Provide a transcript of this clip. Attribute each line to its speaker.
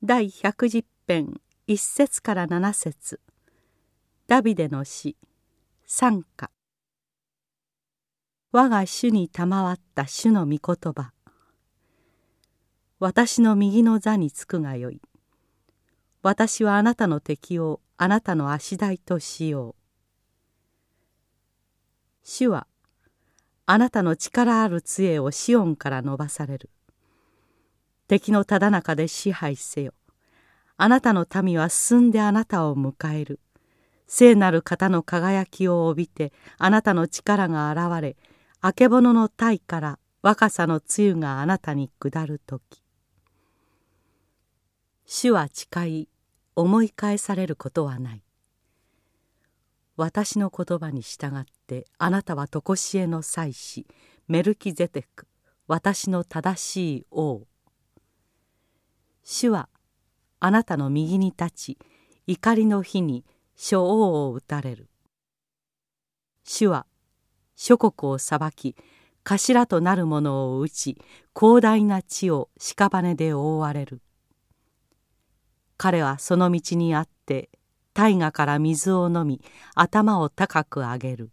Speaker 1: 第110編1節から7節。ダビデの詩賛歌。我が主に賜った主の御言葉。私の右の座につくがよい。私はあなたの敵をあなたの足台としよう。主はあなたの力ある杖をシオンから伸ばされる。敵のただ中で支配せよ。あなたの民は進んであなたを迎える。聖なる方の輝きを帯びてあなたの力が現れ、あけぼのの体から若さの露があなたに下る時。主は誓い、思い返されることはない。私の言葉に従ってあなたは常しえの祭司メルキゼテク私の正しい王主はあなたの右に立ち怒りの日に諸王を打たれる。主は諸国を裁き頭となる者を打ち広大な地を屍で覆われる。彼はその道にあって大河から水を飲み頭を高く上げる。